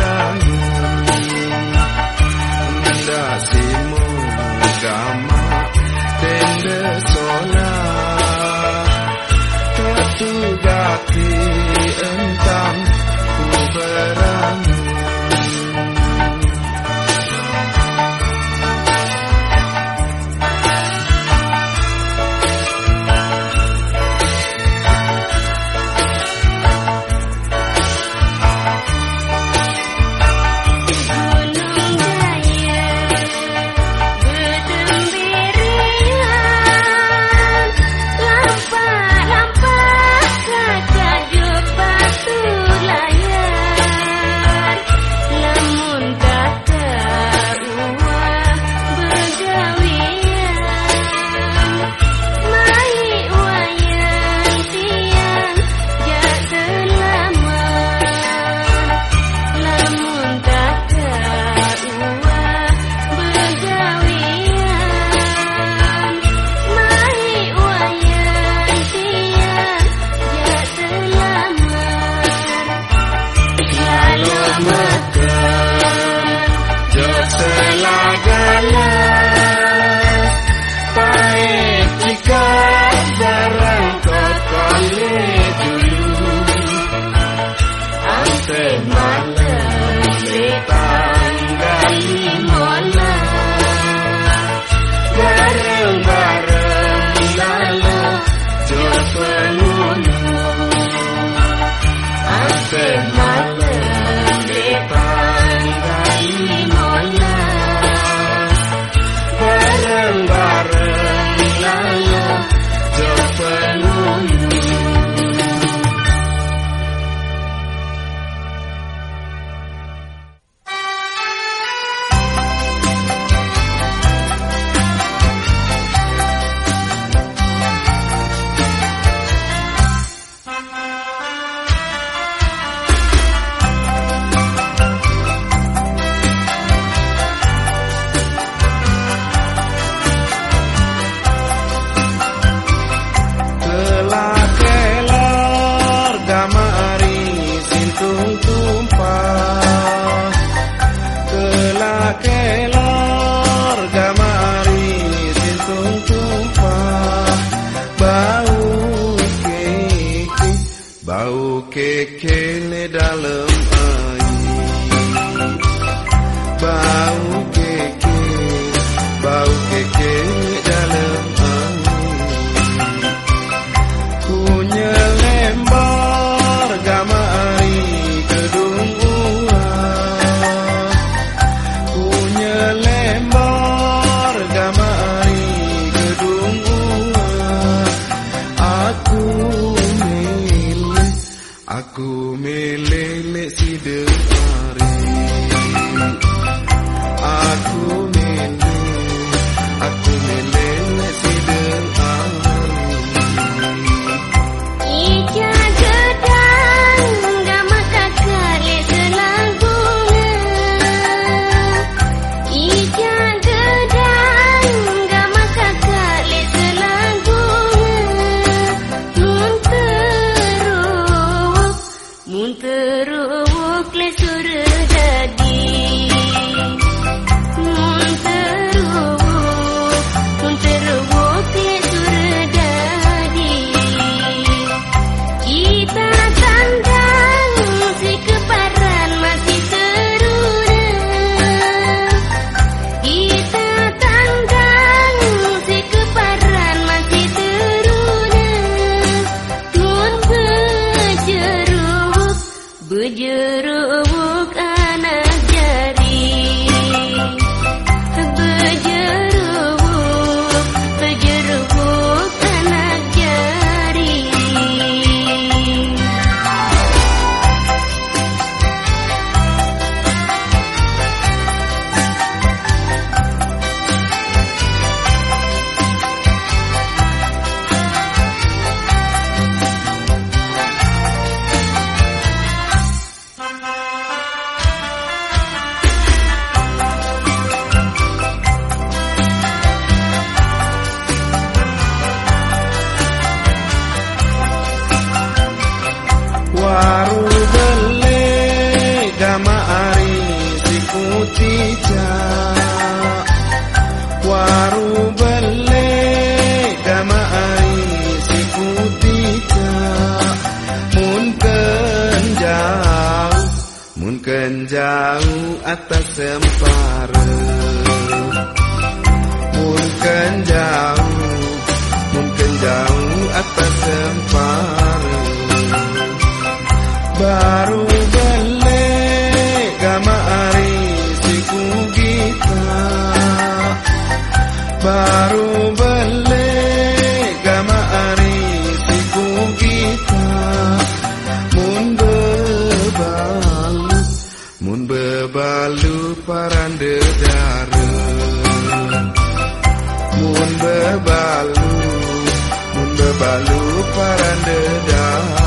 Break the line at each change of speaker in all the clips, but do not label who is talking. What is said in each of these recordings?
padamu Kendasimu Gama Tende sola. Ku berangi Mun bebalu Mun bebalu parande dara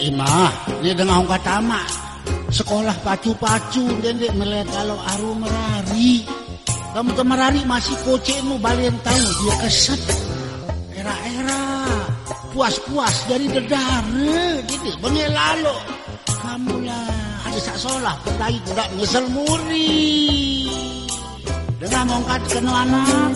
Imah, ini dengan hong katama. Sekolah pacu-pacu, dendet melihat kalau arum merari. Kamu temerari masih kocemu balian tahu dia keset. Era-era, puas-puas dari dedare, gitu, lalu Kamu lah, ada sak solah petai tidak nyesel muri. Dengan mongkat kenalanak.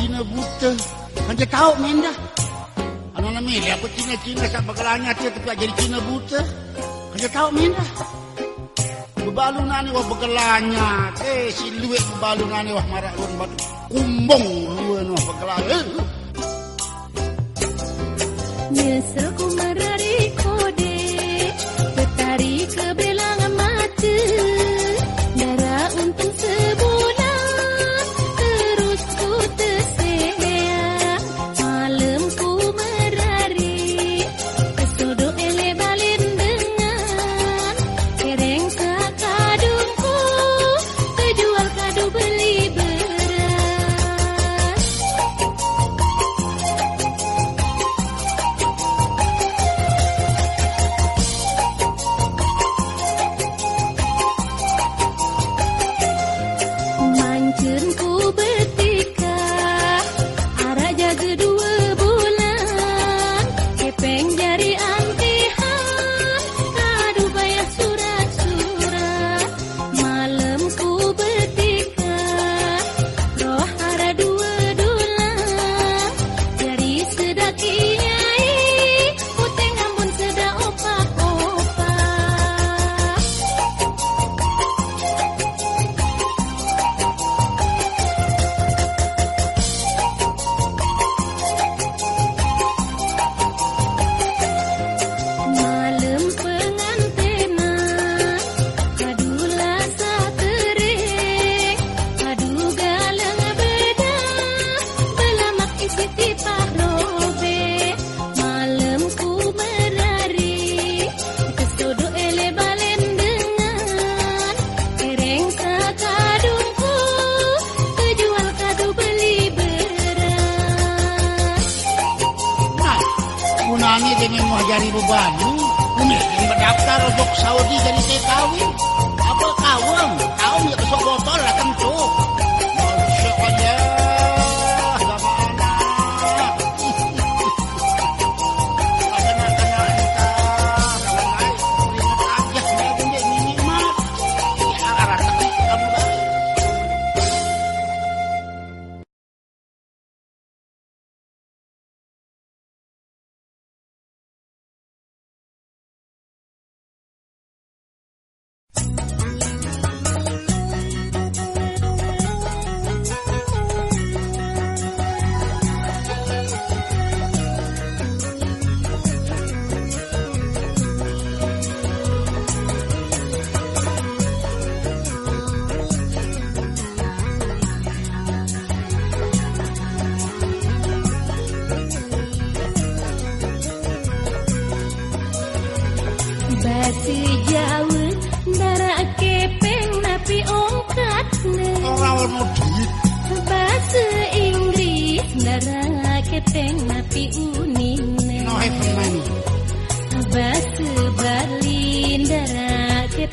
Cina buta. Kan dia tahu main dah. Anak-anak ni, apa Cina-Cina sampai kelanya dia tapi jadi Cina buta. Kan dia tahu main dah. Bebalunan ni wah begelanya. Eh siluet bebalunan ni wah marak lun batu. Kumbong luan wah begelanya. Eh.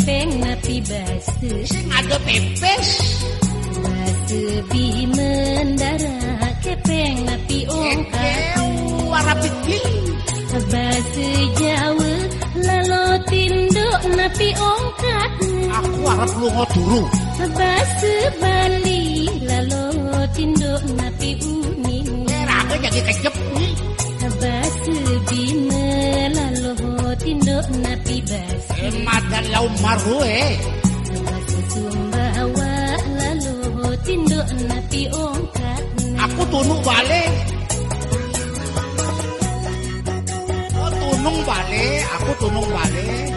Kepeng
napi bahasa
Sing ada pepes.
Bahasa Bima Ndara kepeng napi ongkat
arab iki.
Bahasa Jawa Lalo tinduk napi ongkat
Aku arep lunga dulu.
Bahasa Bali Lalo tinduk napi uning
Ora aku jadi kejep
tindok napi bas.
Madan lau maru eh.
Lalu tindok napi ongkat
Aku tunung bale oh, Aku tunung
bale, aku tunung bale.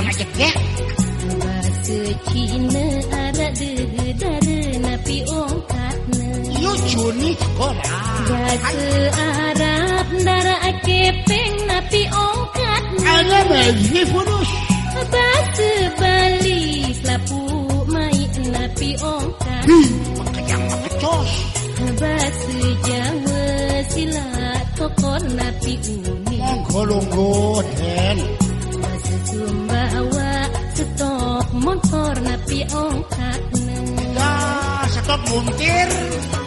Itu anak anak cekek.
Bahasa Cina Arah dedara napi ongkat
Yo Juni sekolah.
Bahasa Arab Ndara kepeng napi ongkat
Ada bagi furus.
Bahasa Bali Selapu mai napi ongkat
Hi, makejang makecos.
Bahasa Jawa silat kokon napi umi
Monggo longgo den. Puntier.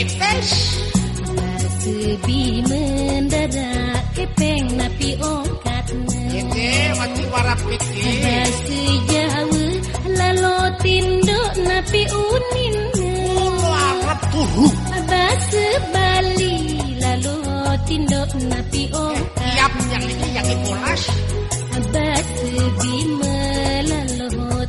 Bahasa
Bima Ndara kepeng napi ongkat
Ini mati para pikir.
Bahasa Jawa Lalo tinduk napi unin
arep turu.
Bahasa Bali Lalu tinduk napi ongkat
Tiap yang ini yang dipolas.
Bahasa Bima Lalu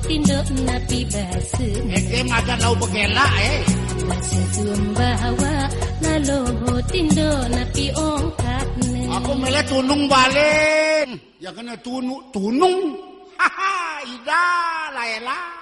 tinduk napi bahasa
Ini ada lau begela eh.
Bahasa Sumbawa Lalu tinduk napi ongkat
Aku milih tunung balik. Ya kena tunung tunung. Haha, ida laela.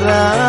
cara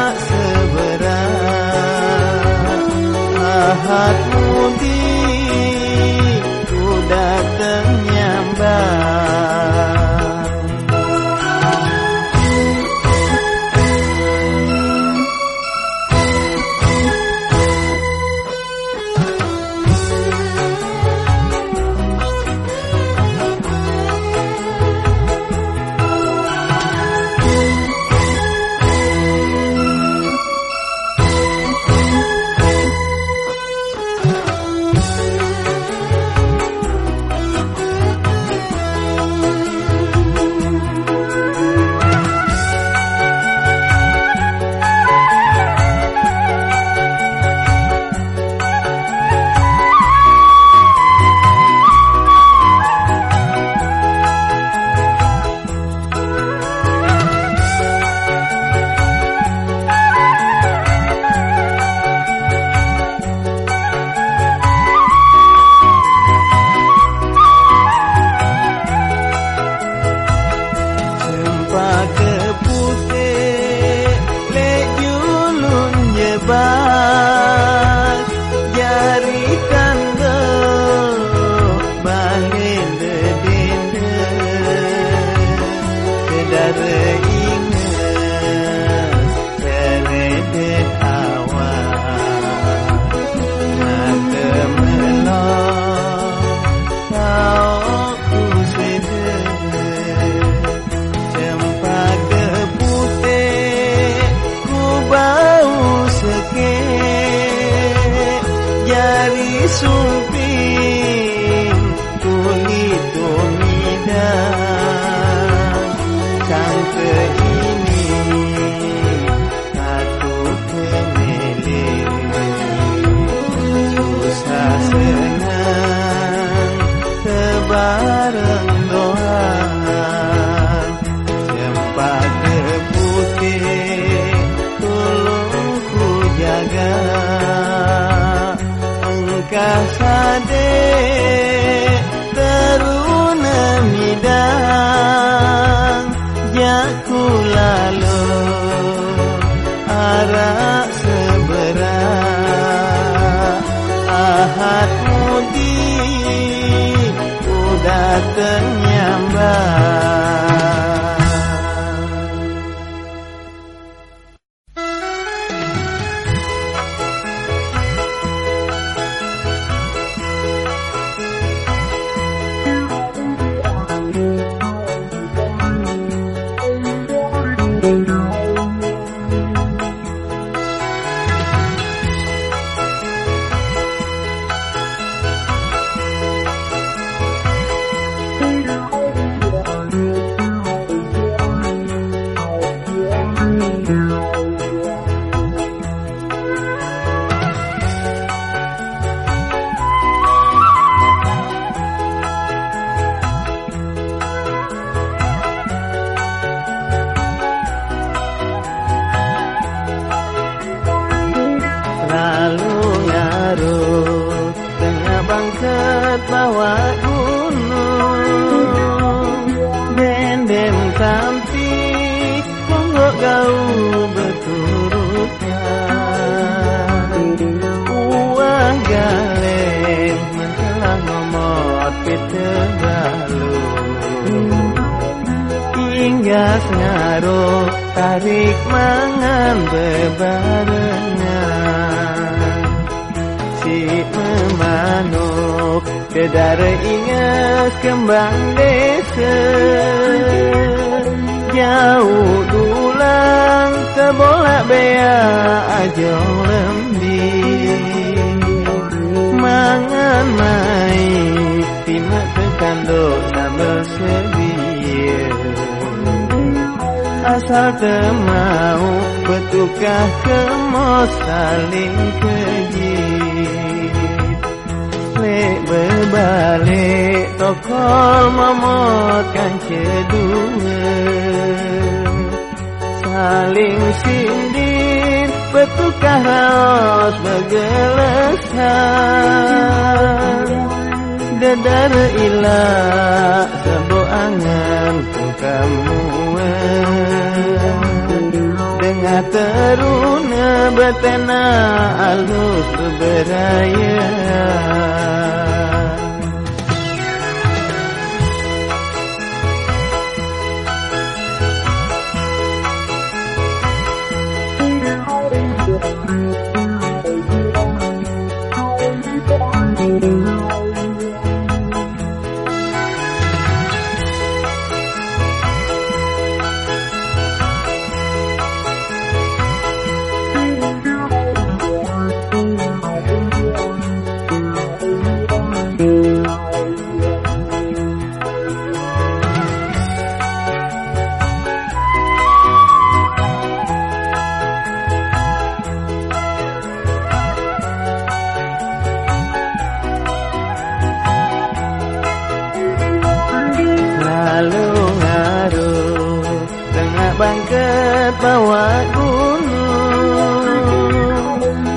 bangket bawa gunung.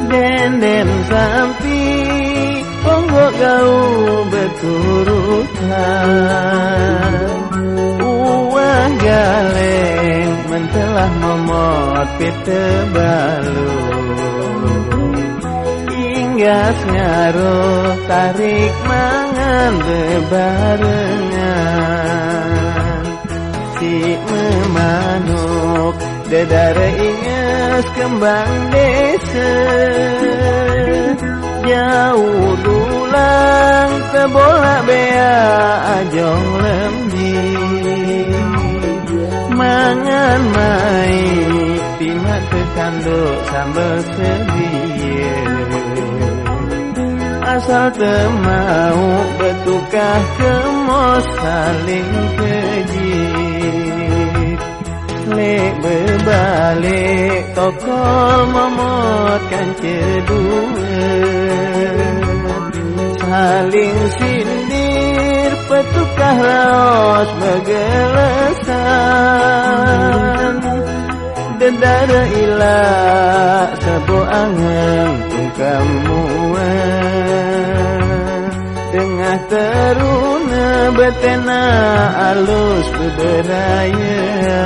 Denden sampi Ponggok kau berturutan. Uang galeng mentelah momot pite balu. Inggas ngaruh tarik mangan bebarengan hati memanuk Dedara ingat kembang desa. Jauh dulang Tebolak bea ajong lembi. Mangan mai Timak kekanduk sambal sedia Asal temau betukah kemos saling keji. Lek berbalik. Tokol memotkan kedua. Saling sindir petukah raos bergelesan. Dendara ilah sebo angen kamu Tengah teruna betena alus beberaya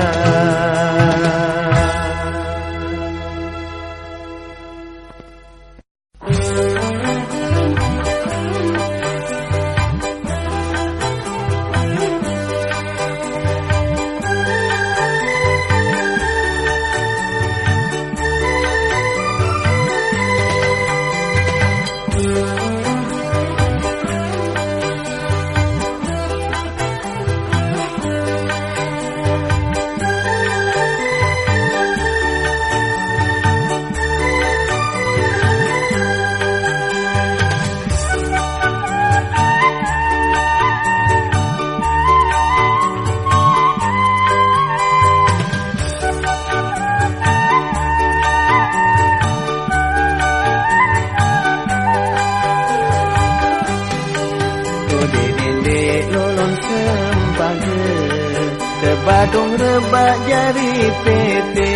Rebak jari tete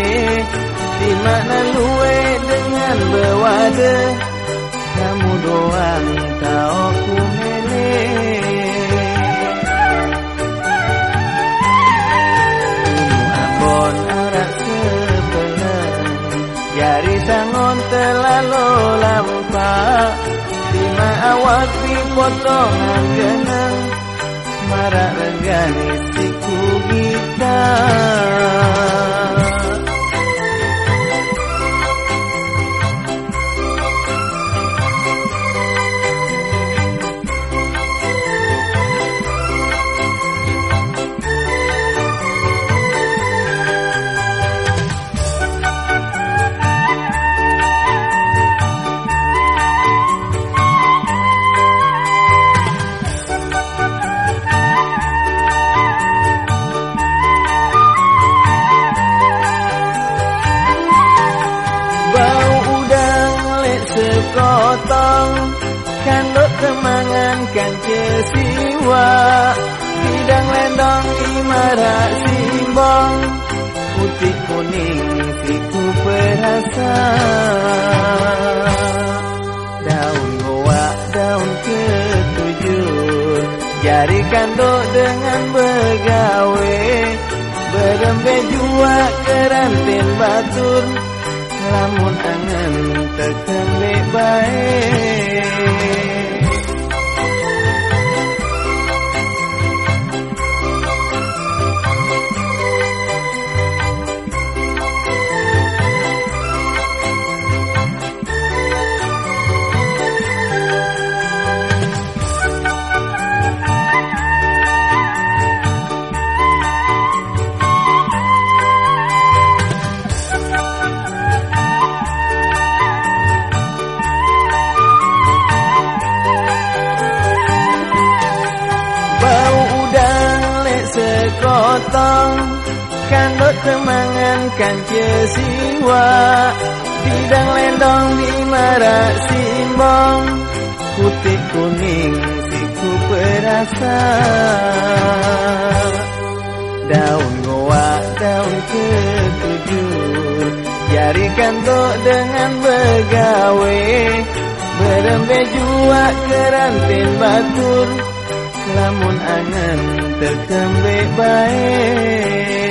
Di mana luwe dengan bewade? Kamu doang kau ku mele ambon arak sebelah Jari sangon terlalu lampak. Lima awak di potongan genang? Marak regani siku kita love. Bidang lendong imarak simbong Putih kuning siku perasa Daun goa, daun ketujuh. Jari kandok dengan begawe. Berembe jua kerantin batur. Lamun angan tekembe baik kemangan siwa Bidang lendong di marak simbong. Putih kuning siku perasa Daun goa, daun ketujuh Jari kantok dengan begawe. Berembe jua kerantin batur. Lamun angan tekembe baik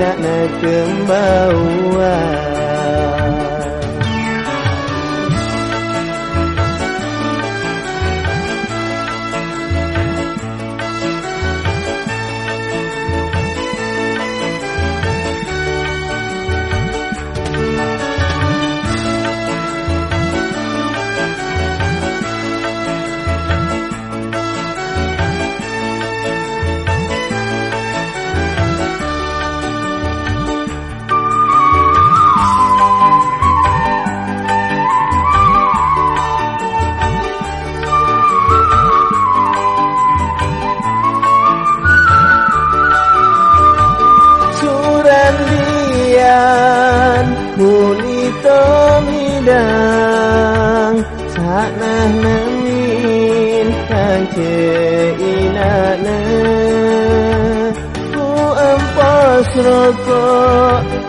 anak na kembauan.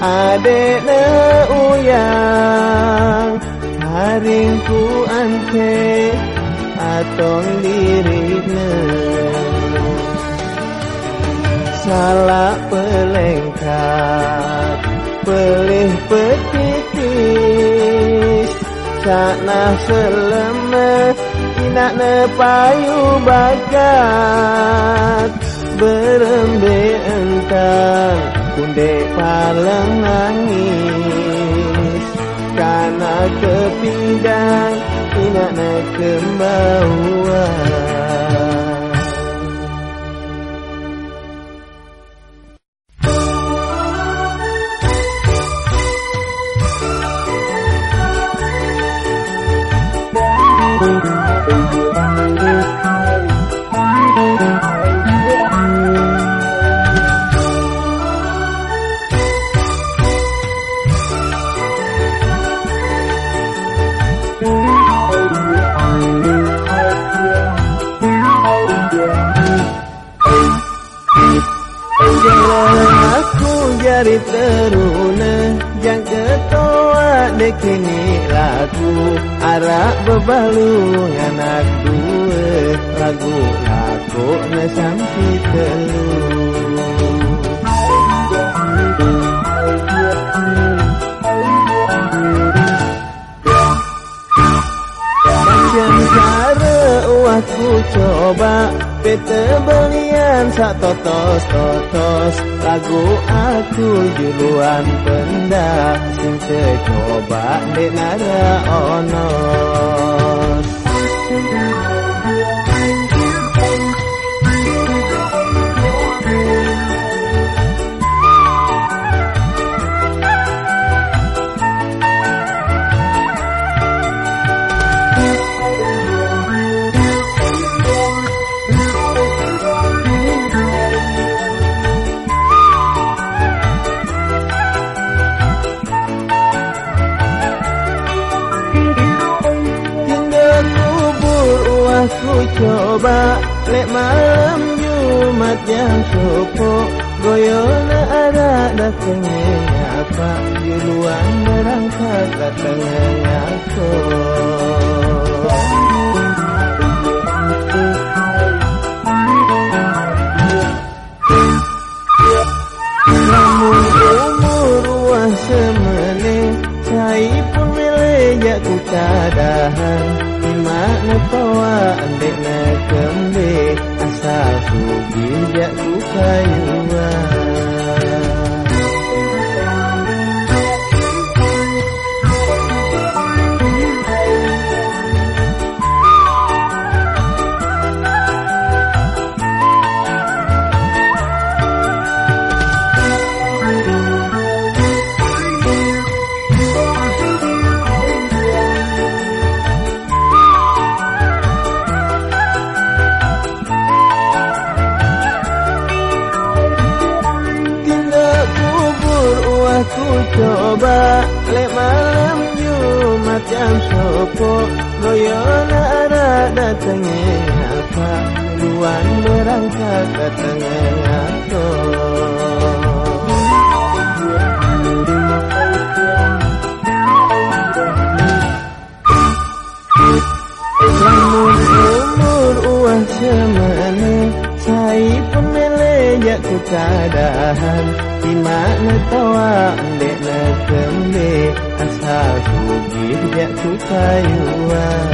Adek ne uyang haringku ante atong dirine salah pelengkap pelih petitis sana seleme inak ne payu bagat berembe entang kunde palang nangis karena kepindang inak ne kembauan jari teruna yang ketua dekini lagu arak bebalungan aku lagu aku nesampi telu Macam cara aku coba Pete belian sak totos totos Lagu aku juluan pendak Sing coba dek nara onos coba Lek malam Jumat yang sopo Goyona ada datangnya apa? Juluan berangkat datangnya aku Namun umur wah semene Cai pun melejak ku kadahan Di dia jatuh kayu jam sopo Goyona ada datangnya apa Duluan berangkat datangnya aku Lamun umur uang semene Sai pun melejak ku kadahan Di mana tawa banyak ku
sayuan